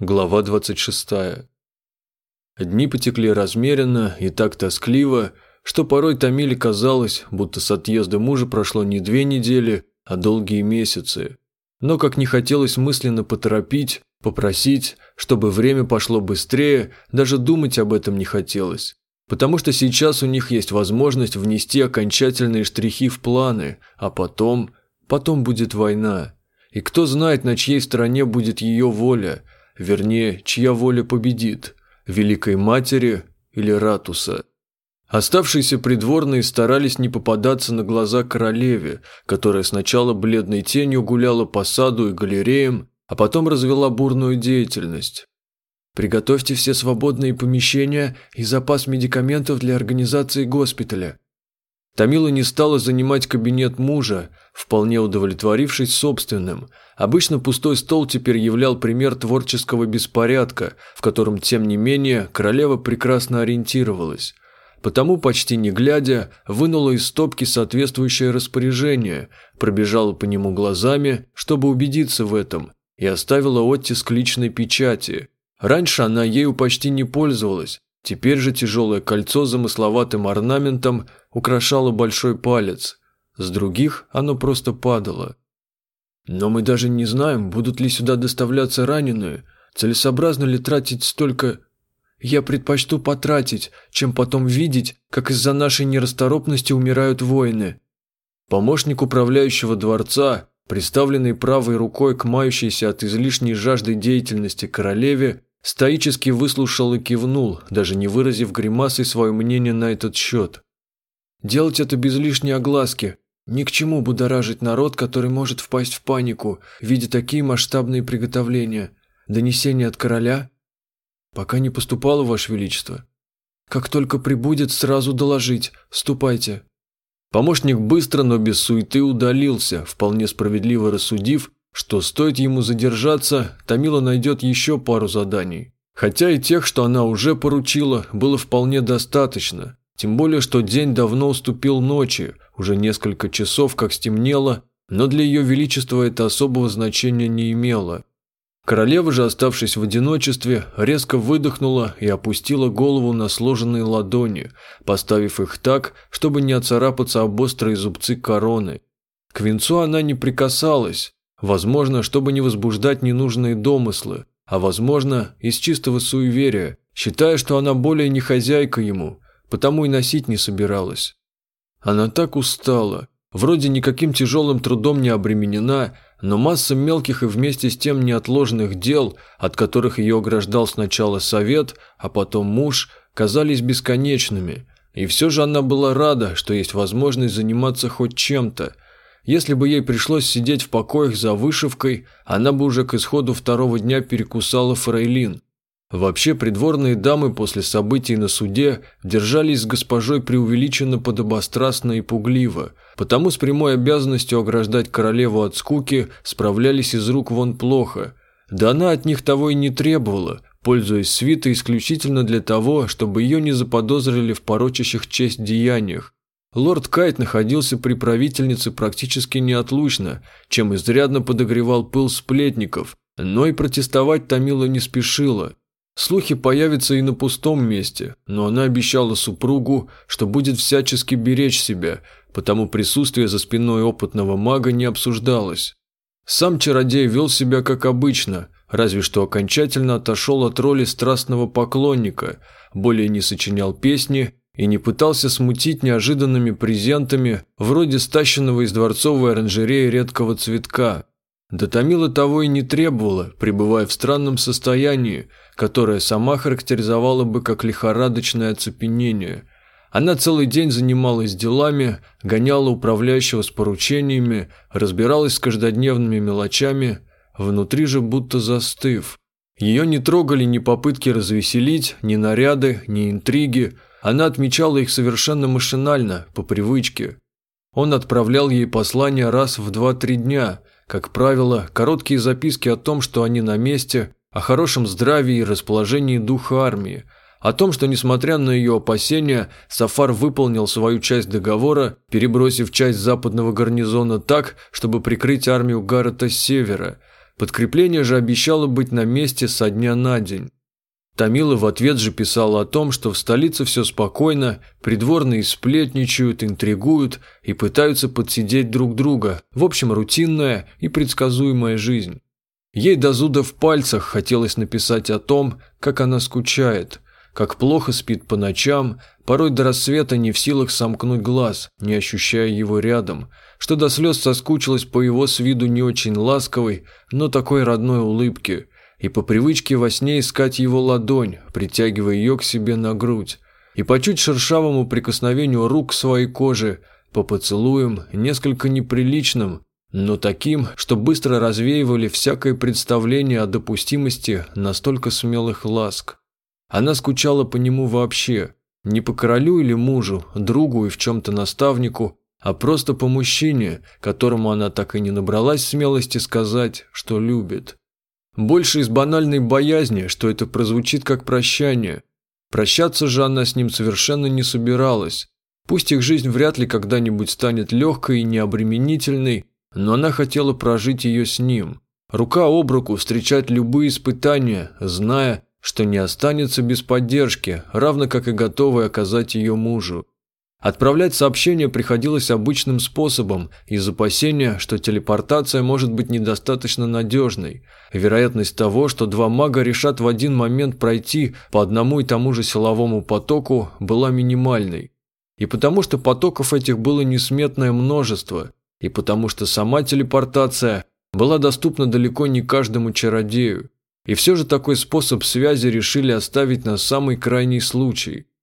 Глава 26. Дни потекли размеренно и так тоскливо, что порой Томиле казалось, будто с отъезда мужа прошло не две недели, а долгие месяцы. Но как не хотелось мысленно поторопить, попросить, чтобы время пошло быстрее, даже думать об этом не хотелось. Потому что сейчас у них есть возможность внести окончательные штрихи в планы, а потом, потом будет война. И кто знает, на чьей стороне будет ее воля – Вернее, чья воля победит – Великой Матери или Ратуса. Оставшиеся придворные старались не попадаться на глаза королеве, которая сначала бледной тенью гуляла по саду и галереям, а потом развела бурную деятельность. «Приготовьте все свободные помещения и запас медикаментов для организации госпиталя», Тамила не стала занимать кабинет мужа, вполне удовлетворившись собственным. Обычно пустой стол теперь являл пример творческого беспорядка, в котором, тем не менее, королева прекрасно ориентировалась. Потому, почти не глядя, вынула из стопки соответствующее распоряжение, пробежала по нему глазами, чтобы убедиться в этом, и оставила оттиск личной печати. Раньше она ею почти не пользовалась, Теперь же тяжелое кольцо с замысловатым орнаментом украшало большой палец. С других оно просто падало. Но мы даже не знаем, будут ли сюда доставляться раненые, целесообразно ли тратить столько... Я предпочту потратить, чем потом видеть, как из-за нашей нерасторопности умирают воины. Помощник управляющего дворца, приставленный правой рукой к мающейся от излишней жажды деятельности королеве, Стоически выслушал и кивнул, даже не выразив гримасы свое мнение на этот счет. Делать это без лишней огласки. Ни к чему будоражить народ, который может впасть в панику, видя такие масштабные приготовления. Донесение от короля? Пока не поступало, Ваше Величество. Как только прибудет, сразу доложить. Ступайте. Помощник быстро, но без суеты удалился, вполне справедливо рассудив, что стоит ему задержаться, Тамила найдет еще пару заданий. Хотя и тех, что она уже поручила, было вполне достаточно. Тем более, что день давно уступил ночи, уже несколько часов как стемнело, но для ее величества это особого значения не имело. Королева же, оставшись в одиночестве, резко выдохнула и опустила голову на сложенные ладони, поставив их так, чтобы не оцарапаться об острые зубцы короны. К венцу она не прикасалась, Возможно, чтобы не возбуждать ненужные домыслы, а возможно, из чистого суеверия, считая, что она более не хозяйка ему, потому и носить не собиралась. Она так устала, вроде никаким тяжелым трудом не обременена, но масса мелких и вместе с тем неотложных дел, от которых ее ограждал сначала совет, а потом муж, казались бесконечными. И все же она была рада, что есть возможность заниматься хоть чем-то – если бы ей пришлось сидеть в покоях за вышивкой, она бы уже к исходу второго дня перекусала фрейлин. Вообще, придворные дамы после событий на суде держались с госпожой преувеличенно подобострастно и пугливо, потому с прямой обязанностью ограждать королеву от скуки справлялись из рук вон плохо. Да она от них того и не требовала, пользуясь свитой исключительно для того, чтобы ее не заподозрили в порочащих честь деяниях, Лорд Кайт находился при правительнице практически неотлучно, чем изрядно подогревал пыл сплетников, но и протестовать Томила не спешила. Слухи появятся и на пустом месте, но она обещала супругу, что будет всячески беречь себя, потому присутствие за спиной опытного мага не обсуждалось. Сам чародей вел себя как обычно, разве что окончательно отошел от роли страстного поклонника, более не сочинял песни и не пытался смутить неожиданными презентами, вроде стащенного из дворцовой оранжереи редкого цветка. Да Томила того и не требовала, пребывая в странном состоянии, которое сама характеризовала бы как лихорадочное оцепенение. Она целый день занималась делами, гоняла управляющего с поручениями, разбиралась с каждодневными мелочами, внутри же будто застыв. Ее не трогали ни попытки развеселить, ни наряды, ни интриги, она отмечала их совершенно машинально, по привычке. Он отправлял ей послания раз в 2-3 дня, как правило, короткие записки о том, что они на месте, о хорошем здравии и расположении духа армии, о том, что, несмотря на ее опасения, Сафар выполнил свою часть договора, перебросив часть западного гарнизона так, чтобы прикрыть армию Гаррета с севера. Подкрепление же обещало быть на месте со дня на день. Томила в ответ же писала о том, что в столице все спокойно, придворные сплетничают, интригуют и пытаются подсидеть друг друга, в общем, рутинная и предсказуемая жизнь. Ей до зуда в пальцах хотелось написать о том, как она скучает, как плохо спит по ночам, порой до рассвета не в силах сомкнуть глаз, не ощущая его рядом, что до слез соскучилась по его с виду не очень ласковой, но такой родной улыбке – и по привычке во сне искать его ладонь, притягивая ее к себе на грудь, и по чуть шершавому прикосновению рук к своей коже, по поцелуям, несколько неприличным, но таким, что быстро развеивали всякое представление о допустимости настолько смелых ласк. Она скучала по нему вообще, не по королю или мужу, другу и в чем-то наставнику, а просто по мужчине, которому она так и не набралась смелости сказать, что любит. Больше из банальной боязни, что это прозвучит как прощание. Прощаться же она с ним совершенно не собиралась. Пусть их жизнь вряд ли когда-нибудь станет легкой и необременительной, но она хотела прожить ее с ним. Рука об руку встречать любые испытания, зная, что не останется без поддержки, равно как и готовой оказать ее мужу. Отправлять сообщения приходилось обычным способом, из опасения, что телепортация может быть недостаточно надежной. Вероятность того, что два мага решат в один момент пройти по одному и тому же силовому потоку, была минимальной. И потому что потоков этих было несметное множество, и потому что сама телепортация была доступна далеко не каждому чародею. И все же такой способ связи решили оставить на самый крайний случай –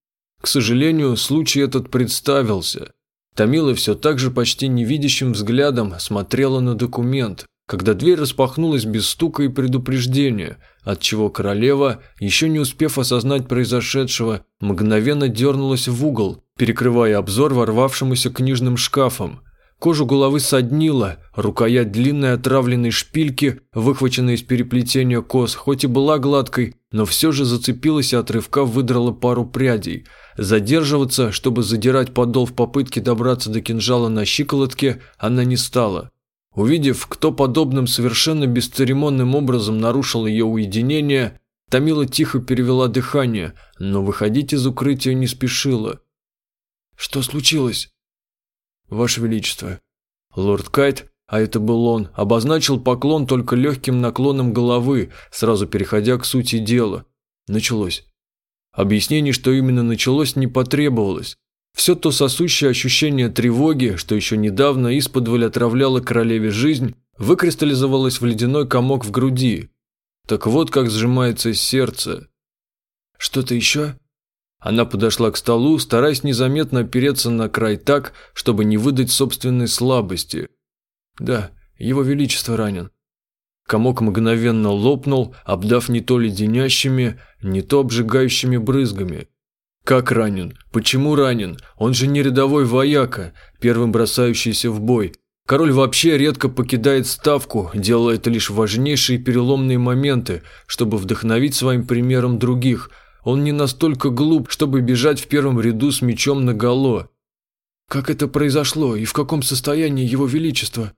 к сожалению, случай этот представился. Томила все так же почти невидящим взглядом смотрела на документ, когда дверь распахнулась без стука и предупреждения, отчего королева, еще не успев осознать произошедшего, мгновенно дернулась в угол, перекрывая обзор ворвавшемуся книжным шкафом. Кожу головы соднила, рукоять длинной отравленной шпильки, выхваченной из переплетения кос, хоть и была гладкой, но все же зацепилась и отрывка выдрала пару прядей – Задерживаться, чтобы задирать подол в попытке добраться до кинжала на щиколотке, она не стала. Увидев, кто подобным совершенно бесцеремонным образом нарушил ее уединение, Томила тихо перевела дыхание, но выходить из укрытия не спешила. «Что случилось?» «Ваше Величество». Лорд Кайт, а это был он, обозначил поклон только легким наклоном головы, сразу переходя к сути дела. Началось. Объяснений, что именно началось, не потребовалось. Все то сосущее ощущение тревоги, что еще недавно исподволь отравляло королеве жизнь, выкристаллизовалось в ледяной комок в груди. Так вот как сжимается сердце. «Что-то еще?» Она подошла к столу, стараясь незаметно опереться на край так, чтобы не выдать собственной слабости. «Да, его величество ранен». Комок мгновенно лопнул, обдав не то леденящими, не то обжигающими брызгами. Как ранен? Почему ранен? Он же не рядовой вояка, первым бросающийся в бой. Король вообще редко покидает ставку, делая это лишь важнейшие переломные моменты, чтобы вдохновить своим примером других. Он не настолько глуп, чтобы бежать в первом ряду с мечом наголо. Как это произошло и в каком состоянии его величество?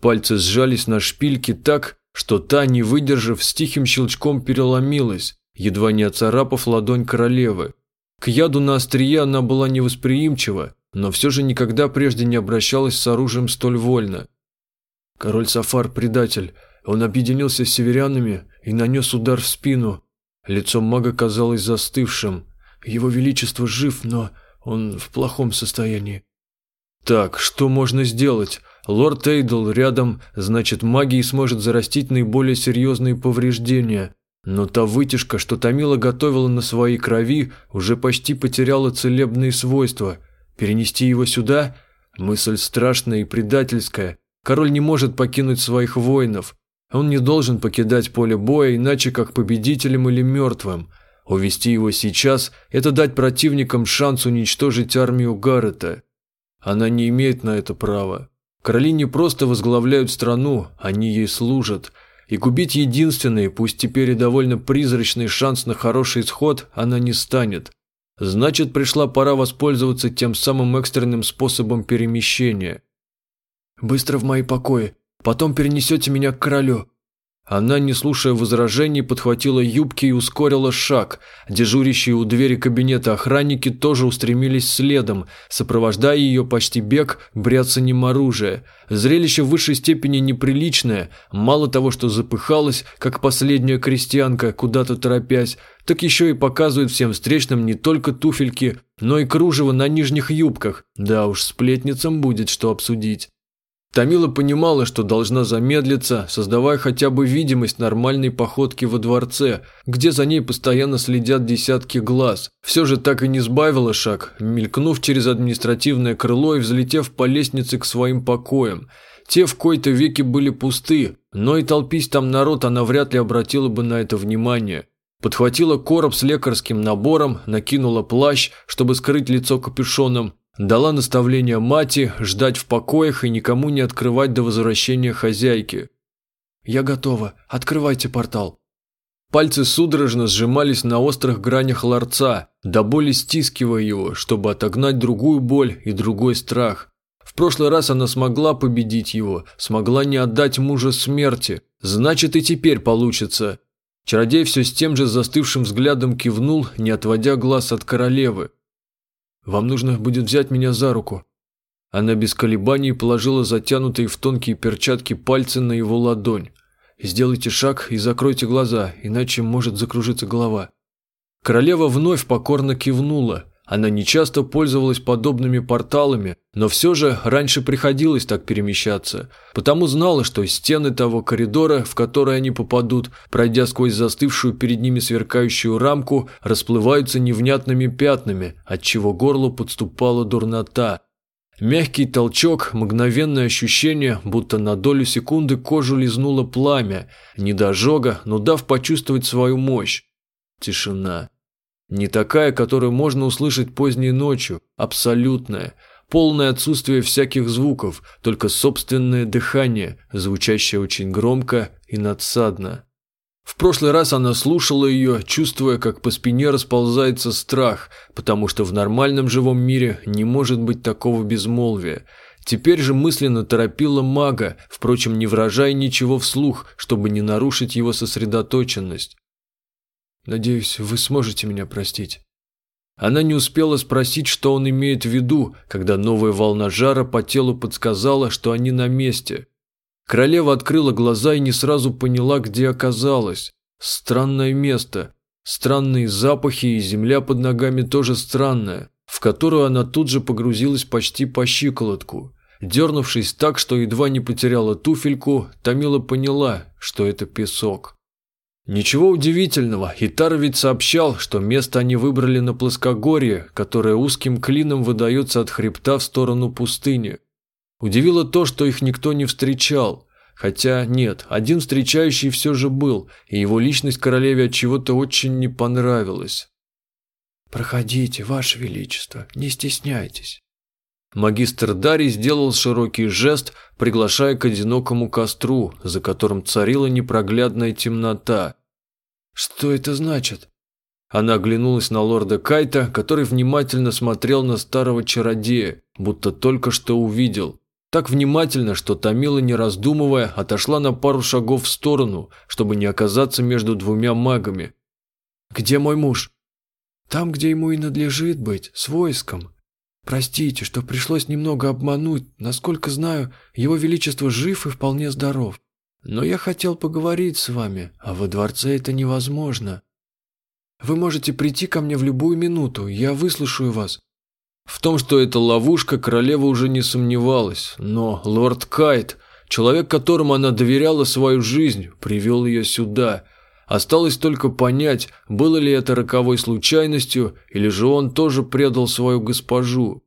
Пальцы сжались на шпильке так, что та, не выдержав, с тихим щелчком переломилась, едва не оцарапав ладонь королевы. К яду на острие она была невосприимчива, но все же никогда прежде не обращалась с оружием столь вольно. Король Сафар – предатель. Он объединился с северянами и нанес удар в спину. Лицо мага казалось застывшим. Его величество жив, но он в плохом состоянии. Так, что можно сделать? Лорд Эйдл рядом, значит, магией сможет зарастить наиболее серьезные повреждения. Но та вытяжка, что Томила готовила на своей крови, уже почти потеряла целебные свойства. Перенести его сюда? Мысль страшная и предательская. Король не может покинуть своих воинов. Он не должен покидать поле боя, иначе как победителем или мертвым. Увести его сейчас – это дать противникам шанс уничтожить армию Гаррета. Она не имеет на это права. Короли не просто возглавляют страну, они ей служат. И губить единственный, пусть теперь и довольно призрачный шанс на хороший исход она не станет. Значит, пришла пора воспользоваться тем самым экстренным способом перемещения. «Быстро в мои покои, потом перенесете меня к королю». Она, не слушая возражений, подхватила юбки и ускорила шаг. Дежурящие у двери кабинета охранники тоже устремились следом, сопровождая ее почти бег бряцанием оружия. Зрелище в высшей степени неприличное. Мало того, что запыхалась, как последняя крестьянка, куда-то торопясь, так еще и показывает всем встречным не только туфельки, но и кружево на нижних юбках. Да уж, сплетницам будет что обсудить. Тамила понимала, что должна замедлиться, создавая хотя бы видимость нормальной походки во дворце, где за ней постоянно следят десятки глаз. Все же так и не сбавила шаг, мелькнув через административное крыло и взлетев по лестнице к своим покоям. Те в кои-то веки были пусты, но и толпись там народ она вряд ли обратила бы на это внимание. Подхватила короб с лекарским набором, накинула плащ, чтобы скрыть лицо капюшоном, Дала наставление мати ждать в покоях и никому не открывать до возвращения хозяйки. «Я готова. Открывайте портал». Пальцы судорожно сжимались на острых гранях ларца, до боли стискивая его, чтобы отогнать другую боль и другой страх. В прошлый раз она смогла победить его, смогла не отдать мужа смерти. Значит, и теперь получится. Чародей все с тем же застывшим взглядом кивнул, не отводя глаз от королевы. Вам нужно будет взять меня за руку». Она без колебаний положила затянутые в тонкие перчатки пальцы на его ладонь. «Сделайте шаг и закройте глаза, иначе может закружиться голова». Королева вновь покорно кивнула. Она нечасто пользовалась подобными порталами, но все же раньше приходилось так перемещаться, потому знала, что стены того коридора, в который они попадут, пройдя сквозь застывшую перед ними сверкающую рамку, расплываются невнятными пятнами, отчего горло подступала дурнота. Мягкий толчок, мгновенное ощущение, будто на долю секунды кожу лизнуло пламя, не до ожога, но дав почувствовать свою мощь. Тишина. Не такая, которую можно услышать поздней ночью, абсолютная, полное отсутствие всяких звуков, только собственное дыхание, звучащее очень громко и надсадно. В прошлый раз она слушала ее, чувствуя, как по спине расползается страх, потому что в нормальном живом мире не может быть такого безмолвия. Теперь же мысленно торопила мага, впрочем, не выражая ничего вслух, чтобы не нарушить его сосредоточенность. Надеюсь, вы сможете меня простить». Она не успела спросить, что он имеет в виду, когда новая волна жара по телу подсказала, что они на месте. Королева открыла глаза и не сразу поняла, где оказалась. Странное место. Странные запахи и земля под ногами тоже странная, в которую она тут же погрузилась почти по щиколотку. Дернувшись так, что едва не потеряла туфельку, Тамила поняла, что это песок. Ничего удивительного, Итар ведь сообщал, что место они выбрали на плоскогорье, которое узким клином выдается от хребта в сторону пустыни. Удивило то, что их никто не встречал. Хотя нет, один встречающий все же был, и его личность королеве от чего-то очень не понравилась. «Проходите, Ваше Величество, не стесняйтесь». Магистр Дарий сделал широкий жест, приглашая к одинокому костру, за которым царила непроглядная темнота. «Что это значит?» Она оглянулась на лорда Кайта, который внимательно смотрел на старого чародея, будто только что увидел. Так внимательно, что Томила, не раздумывая, отошла на пару шагов в сторону, чтобы не оказаться между двумя магами. «Где мой муж?» «Там, где ему и надлежит быть, с войском», Простите, что пришлось немного обмануть. Насколько знаю, его величество жив и вполне здоров. Но я хотел поговорить с вами, а во дворце это невозможно. Вы можете прийти ко мне в любую минуту, я выслушаю вас. В том, что это ловушка, королева уже не сомневалась, но лорд Кайт, человек, которому она доверяла свою жизнь, привел ее сюда. Осталось только понять, было ли это роковой случайностью, или же он тоже предал свою госпожу.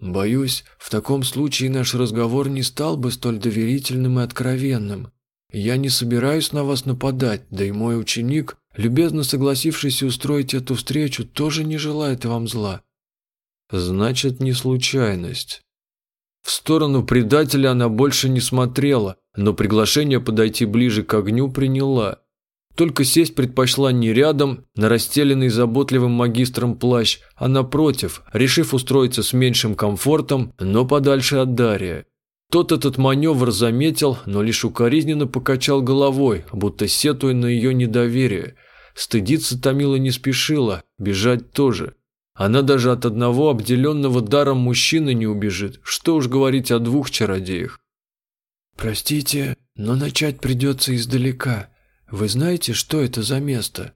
Боюсь, в таком случае наш разговор не стал бы столь доверительным и откровенным. Я не собираюсь на вас нападать, да и мой ученик, любезно согласившийся устроить эту встречу, тоже не желает вам зла. Значит, не случайность. В сторону предателя она больше не смотрела, но приглашение подойти ближе к огню приняла. Только сесть предпочла не рядом, на расстеленный заботливым магистром плащ, а напротив, решив устроиться с меньшим комфортом, но подальше от Дария. Тот этот маневр заметил, но лишь укоризненно покачал головой, будто сетуя на ее недоверие. Стыдиться Томила не спешила, бежать тоже. Она даже от одного обделенного даром мужчины не убежит, что уж говорить о двух чародеях. «Простите, но начать придется издалека. Вы знаете, что это за место?»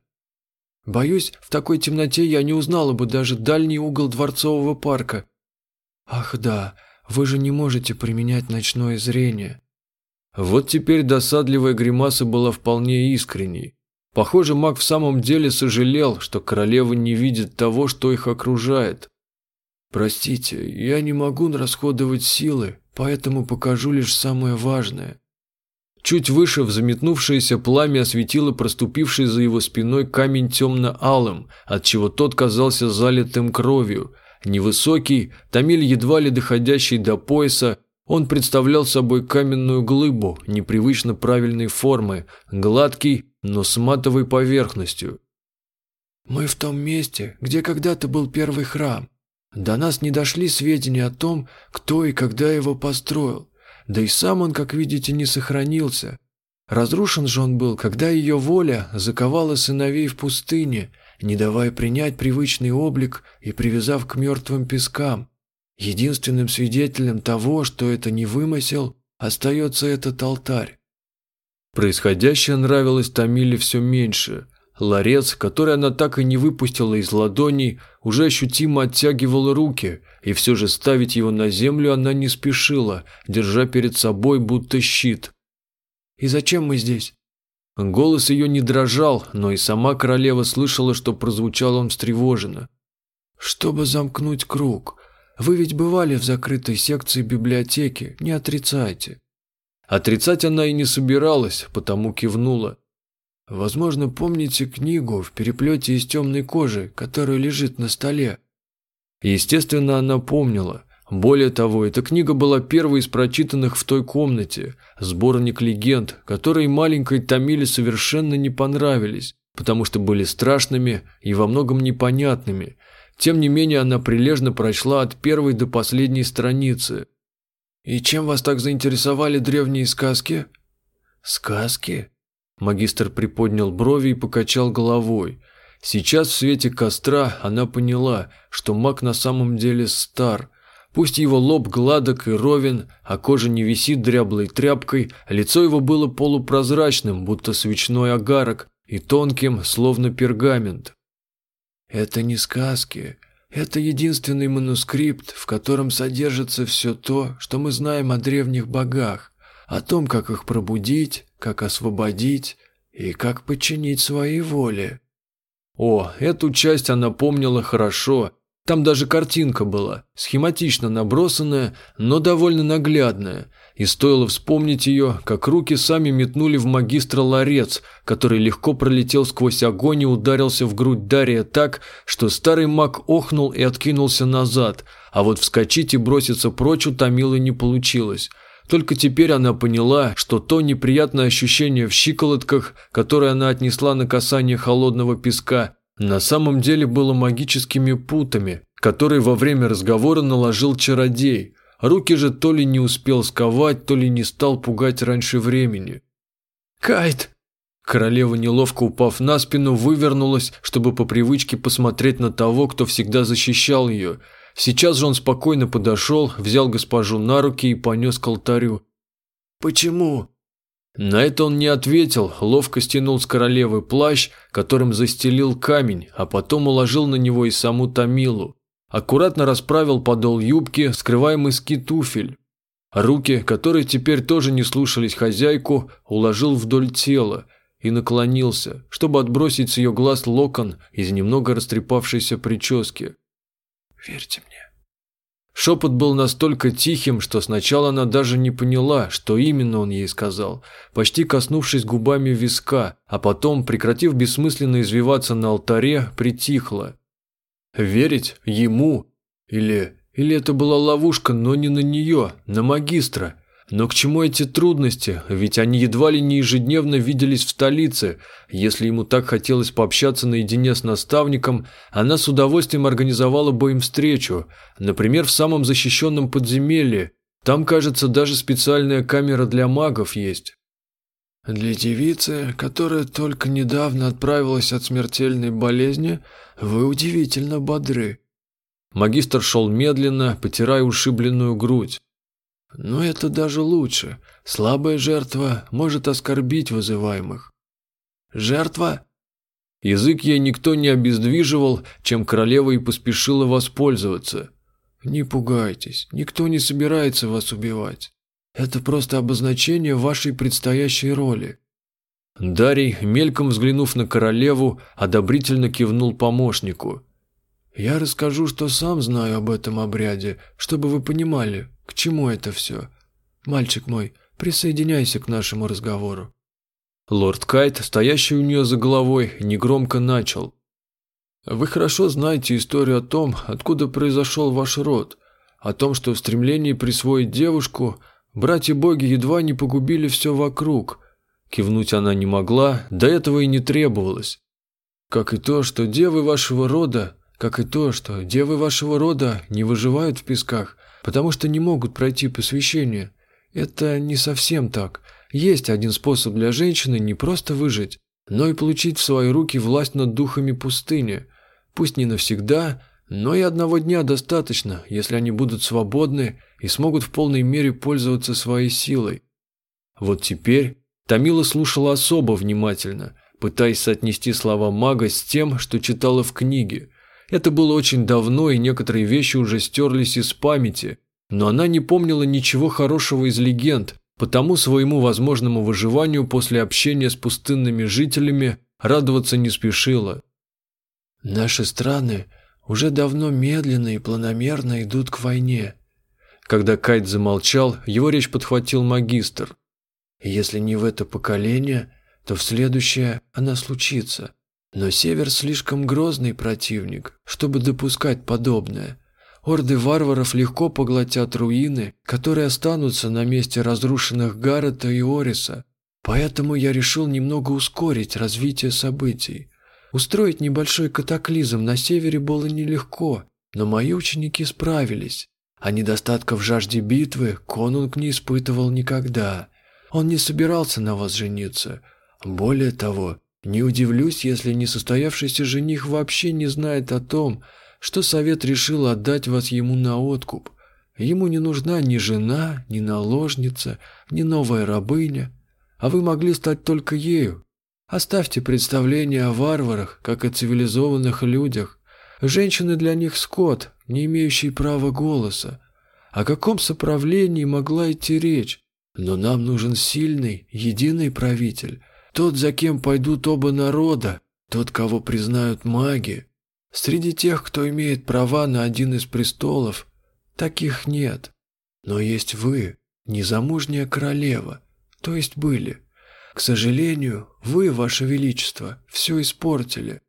«Боюсь, в такой темноте я не узнала бы даже дальний угол Дворцового парка». «Ах да, вы же не можете применять ночное зрение». Вот теперь досадливая гримаса была вполне искренней. Похоже, маг в самом деле сожалел, что королева не видит того, что их окружает. «Простите, я не могу расходовать силы, поэтому покажу лишь самое важное». Чуть выше взметнувшееся пламя осветило проступивший за его спиной камень темно-алым, отчего тот казался залитым кровью. Невысокий, томиль едва ли доходящий до пояса, он представлял собой каменную глыбу непривычно правильной формы, гладкий, но с матовой поверхностью. «Мы в том месте, где когда-то был первый храм. До нас не дошли сведения о том, кто и когда его построил. Да и сам он, как видите, не сохранился. Разрушен же он был, когда ее воля заковала сыновей в пустыне, не давая принять привычный облик и привязав к мертвым пескам. Единственным свидетелем того, что это не вымысел, остается этот алтарь. Происходящее нравилось Томиле все меньше. Ларец, который она так и не выпустила из ладоней, уже ощутимо оттягивал руки, и все же ставить его на землю она не спешила, держа перед собой будто щит. «И зачем мы здесь?» Голос ее не дрожал, но и сама королева слышала, что прозвучал он встревоженно. «Чтобы замкнуть круг. Вы ведь бывали в закрытой секции библиотеки, не отрицайте». Отрицать она и не собиралась, потому кивнула. Возможно, помните книгу в переплете из темной кожи, которая лежит на столе? Естественно, она помнила. Более того, эта книга была первой из прочитанных в той комнате, сборник легенд, которые маленькой Томиле совершенно не понравились, потому что были страшными и во многом непонятными. Тем не менее, она прилежно прочла от первой до последней страницы. «И чем вас так заинтересовали древние сказки?» «Сказки?» Магистр приподнял брови и покачал головой. Сейчас в свете костра она поняла, что маг на самом деле стар. Пусть его лоб гладок и ровен, а кожа не висит дряблой тряпкой, лицо его было полупрозрачным, будто свечной огарок, и тонким, словно пергамент. «Это не сказки. Это единственный манускрипт, в котором содержится все то, что мы знаем о древних богах, о том, как их пробудить, как освободить и как подчинить своей воле. О, эту часть она помнила хорошо. Там даже картинка была, схематично набросанная, но довольно наглядная. И стоило вспомнить ее, как руки сами метнули в магистра ларец, который легко пролетел сквозь огонь и ударился в грудь Дария так, что старый маг охнул и откинулся назад, а вот вскочить и броситься прочь у Томилы не получилось – только теперь она поняла, что то неприятное ощущение в щиколотках, которое она отнесла на касание холодного песка, на самом деле было магическими путами, которые во время разговора наложил чародей. Руки же то ли не успел сковать, то ли не стал пугать раньше времени. «Кайт!» Королева, неловко упав на спину, вывернулась, чтобы по привычке посмотреть на того, кто всегда защищал ее – Сейчас же он спокойно подошел, взял госпожу на руки и понес к алтарю. «Почему?» На это он не ответил, ловко стянул с королевы плащ, которым застелил камень, а потом уложил на него и саму Тамилу. Аккуратно расправил подол юбки, скрывая мыски туфель. Руки, которые теперь тоже не слушались хозяйку, уложил вдоль тела и наклонился, чтобы отбросить с ее глаз локон из немного растрепавшейся прически. Верьте мне». Шепот был настолько тихим, что сначала она даже не поняла, что именно он ей сказал, почти коснувшись губами виска, а потом, прекратив бессмысленно извиваться на алтаре, притихла. Верить ему? Или... Или это была ловушка, но не на нее, на магистра? Но к чему эти трудности? Ведь они едва ли не ежедневно виделись в столице. Если ему так хотелось пообщаться наедине с наставником, она с удовольствием организовала бы им встречу, например, в самом защищенном подземелье, Там, кажется, даже специальная камера для магов есть. Для девицы, которая только недавно отправилась от смертельной болезни, вы удивительно бодры. Магистр шел медленно, потирая ушибленную грудь. Но это даже лучше. Слабая жертва может оскорбить вызываемых. Жертва? Язык ей никто не обездвиживал, чем королева и поспешила воспользоваться. Не пугайтесь, никто не собирается вас убивать. Это просто обозначение вашей предстоящей роли. Дарий, мельком взглянув на королеву, одобрительно кивнул помощнику. «Я расскажу, что сам знаю об этом обряде, чтобы вы понимали, к чему это все. Мальчик мой, присоединяйся к нашему разговору». Лорд Кайт, стоящий у нее за головой, негромко начал. «Вы хорошо знаете историю о том, откуда произошел ваш род, о том, что в стремлении присвоить девушку братья-боги едва не погубили все вокруг». Кивнуть она не могла, до этого и не требовалось. «Как и то, что девы вашего рода как и то, что девы вашего рода не выживают в песках, потому что не могут пройти посвящение. Это не совсем так. Есть один способ для женщины не просто выжить, но и получить в свои руки власть над духами пустыни. Пусть не навсегда, но и одного дня достаточно, если они будут свободны и смогут в полной мере пользоваться своей силой. Вот теперь Тамила слушала особо внимательно, пытаясь соотнести слова мага с тем, что читала в книге – это было очень давно, и некоторые вещи уже стерлись из памяти, но она не помнила ничего хорошего из легенд, потому своему возможному выживанию после общения с пустынными жителями радоваться не спешила. «Наши страны уже давно медленно и планомерно идут к войне». Когда Кайт замолчал, его речь подхватил магистр. «Если не в это поколение, то в следующее она случится. Но Север слишком грозный противник, чтобы допускать подобное. Орды варваров легко поглотят руины, которые останутся на месте разрушенных Гаррета и Ориса. Поэтому я решил немного ускорить развитие событий. Устроить небольшой катаклизм на севере было нелегко, но мои ученики справились. А недостатков жажде битвы конунг не испытывал никогда. Он не собирался на вас жениться. Более того, не удивлюсь, если несостоявшийся жених вообще не знает о том, что совет решил отдать вас ему на откуп. Ему не нужна ни жена, ни наложница, ни новая рабыня, а вы могли стать только ею. Оставьте представление о варварах, как о цивилизованных людях. Женщины для них скот, не имеющий права голоса. О каком соправлении могла идти речь? Но нам нужен сильный, единый правитель, тот, за кем пойдут оба народа, тот, кого признают маги. Среди тех, кто имеет права на один из престолов, таких нет. Но есть вы, незамужняя королева, то есть были. К сожалению, вы, ваше величество, все испортили.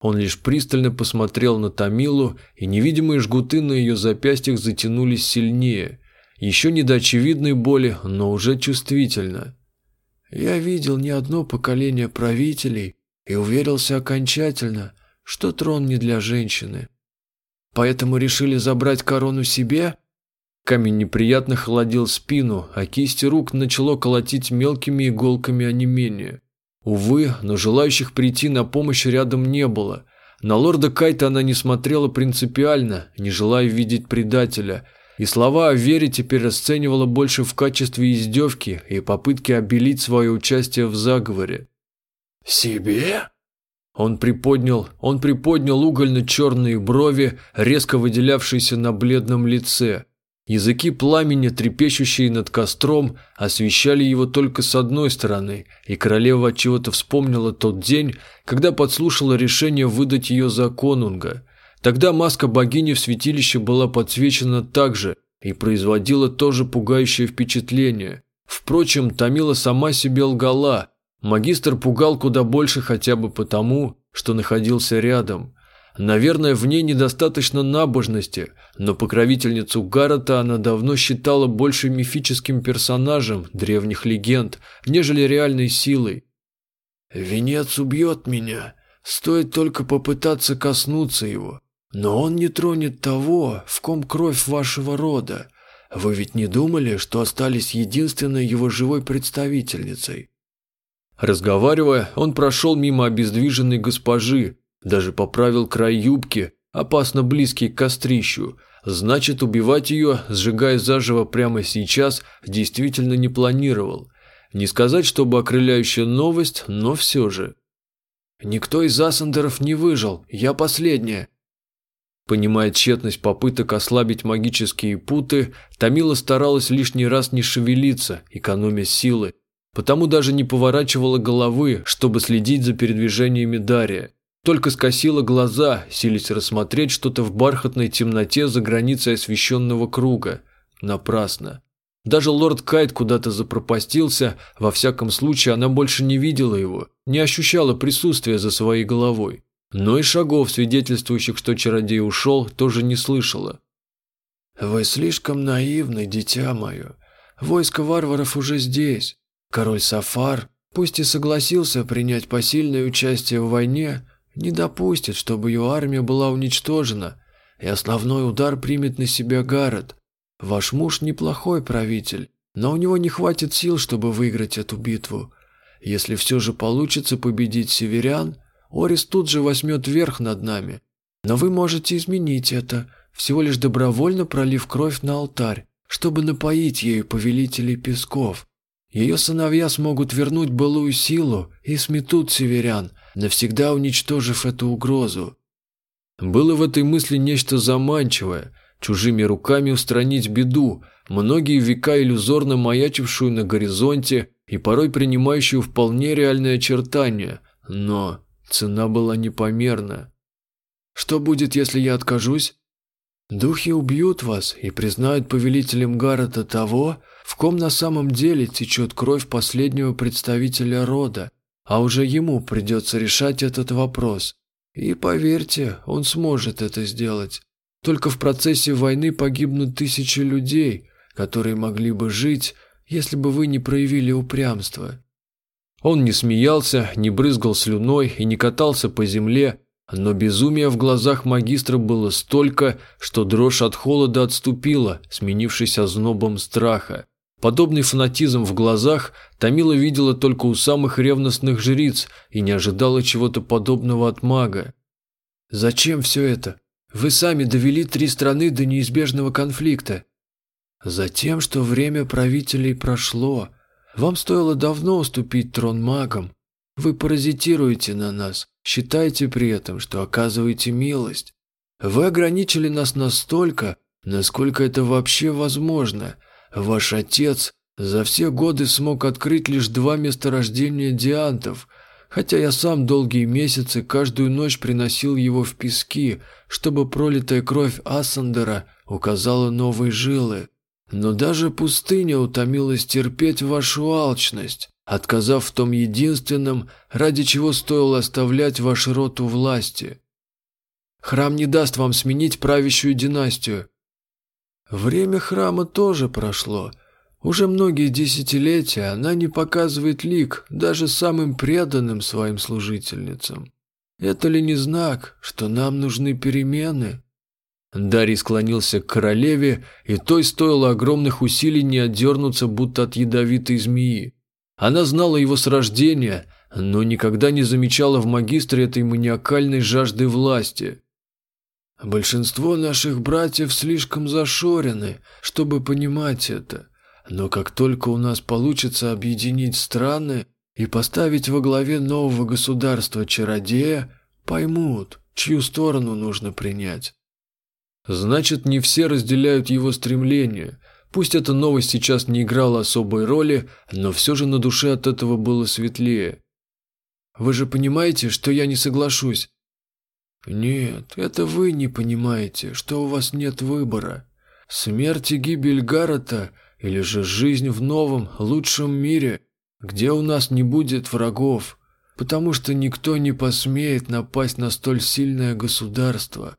Он лишь пристально посмотрел на Тамилу, и невидимые жгуты на ее запястьях затянулись сильнее. Еще не до очевидной боли, но уже чувствительно. Я видел не одно поколение правителей и уверился окончательно, что трон не для женщины. Поэтому решили забрать корону себе? Камень неприятно холодил спину, а кисти рук начало колотить мелкими иголками онемения. Увы, но желающих прийти на помощь рядом не было. На лорда Кайта она не смотрела принципиально, не желая видеть предателя, и слова о вере теперь расценивала больше в качестве издевки и попытки обелить свое участие в заговоре. «Себе?» Он приподнял, он приподнял угольно-черные брови, резко выделявшиеся на бледном лице. Языки пламени, трепещущие над костром, освещали его только с одной стороны, и королева чего-то вспомнила тот день, когда подслушала решение выдать ее за конунга. Тогда маска богини в святилище была подсвечена так же и производила тоже пугающее впечатление. Впрочем, Тамила сама себе лгала. Магистр пугал куда больше хотя бы потому, что находился рядом. Наверное, в ней недостаточно набожности, но покровительницу Гаррета она давно считала больше мифическим персонажем древних легенд, нежели реальной силой. «Венец убьет меня, стоит только попытаться коснуться его», но он не тронет того, в ком кровь вашего рода. Вы ведь не думали, что остались единственной его живой представительницей?» Разговаривая, он прошел мимо обездвиженной госпожи, даже поправил край юбки, опасно близкий к кострищу. Значит, убивать ее, сжигая заживо прямо сейчас, действительно не планировал. Не сказать, чтобы окрыляющая новость, но все же. «Никто из Асандеров не выжил, я последняя», Понимая тщетность попыток ослабить магические путы, Тамила старалась лишний раз не шевелиться, экономя силы, потому даже не поворачивала головы, чтобы следить за передвижениями Дария. Только скосила глаза, силясь рассмотреть что-то в бархатной темноте за границей освещенного круга. Напрасно. Даже лорд Кайт куда-то запропастился, во всяком случае она больше не видела его, не ощущала присутствия за своей головой. Но и шагов, свидетельствующих, что чародей ушел, тоже не слышала. «Вы слишком наивны, дитя мое. Войско варваров уже здесь. Король Сафар, пусть и согласился принять посильное участие в войне, не допустит, чтобы его армия была уничтожена, и основной удар примет на себя Гаррет. Ваш муж неплохой правитель, но у него не хватит сил, чтобы выиграть эту битву. Если все же получится победить северян, Орис тут же возьмет верх над нами. Но вы можете изменить это, всего лишь добровольно пролив кровь на алтарь, чтобы напоить ею повелителей песков. Ее сыновья смогут вернуть былую силу и сметут северян, навсегда уничтожив эту угрозу. Было в этой мысли нечто заманчивое, чужими руками устранить беду, многие века иллюзорно маячившую на горизонте и порой принимающую вполне реальные очертания, но цена была непомерна. Что будет, если я откажусь? Духи убьют вас и признают повелителем Гаррета того, в ком на самом деле течет кровь последнего представителя рода, а уже ему придется решать этот вопрос. И поверьте, он сможет это сделать. Только в процессе войны погибнут тысячи людей, которые могли бы жить, если бы вы не проявили упрямства. Он не смеялся, не брызгал слюной и не катался по земле, но безумия в глазах магистра было столько, что дрожь от холода отступила, сменившись ознобом страха. Подобный фанатизм в глазах Тамила видела только у самых ревностных жриц и не ожидала чего-то подобного от мага. «Зачем все это? Вы сами довели три страны до неизбежного конфликта. Затем, что время правителей прошло. Вам стоило давно уступить трон магам. Вы паразитируете на нас, считаете при этом, что оказываете милость. Вы ограничили нас настолько, насколько это вообще возможно – Ваш отец за все годы смог открыть лишь два месторождения диантов, хотя я сам долгие месяцы каждую ночь приносил его в пески, чтобы пролитая кровь Ассандера указала новые жилы. Но даже пустыня утомилась терпеть вашу алчность, отказав в том единственном, ради чего стоило оставлять ваш род у власти. Храм не даст вам сменить правящую династию, Время храма тоже прошло. Уже многие десятилетия она не показывает лик даже самым преданным своим служительницам. Это ли не знак, что нам нужны перемены? Дарий склонился к королеве, и той стоило огромных усилий не отдернуться, будто от ядовитой змеи. Она знала его с рождения, но никогда не замечала в магистре этой маниакальной жажды власти. Большинство наших братьев слишком зашорены, чтобы понимать это. Но как только у нас получится объединить страны и поставить во главе нового государства чародея, поймут, чью сторону нужно принять. Значит, не все разделяют его стремления. Пусть эта новость сейчас не играла особой роли, но все же на душе от этого было светлее. Вы же понимаете, что я не соглашусь. «Нет, это вы не понимаете, что у вас нет выбора. Смерть и гибель Гаррета или же жизнь в новом, лучшем мире, где у нас не будет врагов, потому что никто не посмеет напасть на столь сильное государство.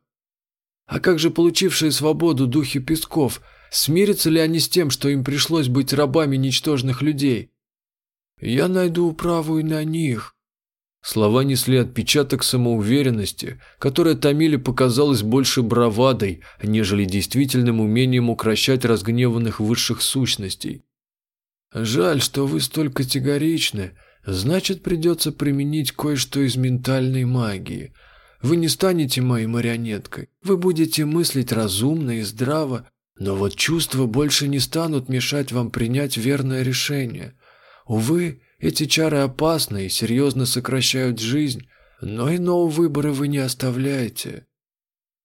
А как же получившие свободу духи Песков, смирятся ли они с тем, что им пришлось быть рабами ничтожных людей? Я найду управу и на них, Слова несли отпечаток самоуверенности, которая Тамиле показалась больше бравадой, нежели действительным умением укращать разгневанных высших сущностей. «Жаль, что вы столь категоричны. Значит, придется применить кое-что из ментальной магии. Вы не станете моей марионеткой. Вы будете мыслить разумно и здраво, но вот чувства больше не станут мешать вам принять верное решение. Увы, эти чары опасны и серьезно сокращают жизнь, но иного выбора вы не оставляете».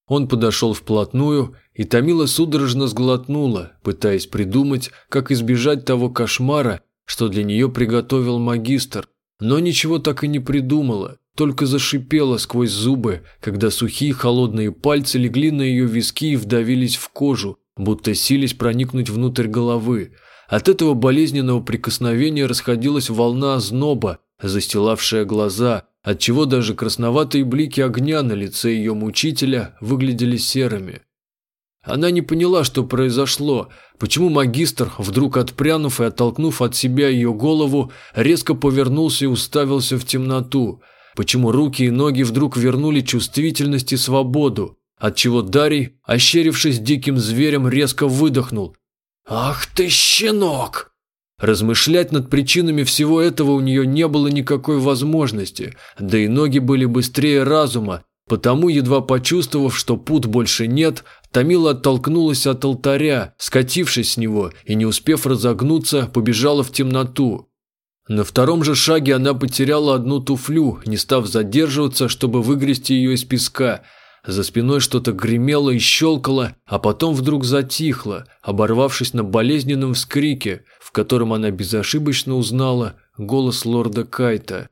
Он подошел вплотную, и Томила судорожно сглотнула, пытаясь придумать, как избежать того кошмара, что для нее приготовил магистр, но ничего так и не придумала, только зашипела сквозь зубы, когда сухие холодные пальцы легли на ее виски и вдавились в кожу, будто сились проникнуть внутрь головы, от этого болезненного прикосновения расходилась волна озноба, застилавшая глаза, отчего даже красноватые блики огня на лице ее мучителя выглядели серыми. Она не поняла, что произошло, почему магистр, вдруг отпрянув и оттолкнув от себя ее голову, резко повернулся и уставился в темноту, почему руки и ноги вдруг вернули чувствительность и свободу, отчего Дарий, ощерившись диким зверем, резко выдохнул, «Ах ты, щенок!» Размышлять над причинами всего этого у нее не было никакой возможности, да и ноги были быстрее разума, потому, едва почувствовав, что пут больше нет, Томила оттолкнулась от алтаря, скатившись с него и, не успев разогнуться, побежала в темноту. На втором же шаге она потеряла одну туфлю, не став задерживаться, чтобы выгрести ее из песка – за спиной что-то гремело и щелкало, а потом вдруг затихло, оборвавшись на болезненном вскрике, в котором она безошибочно узнала голос лорда Кайта –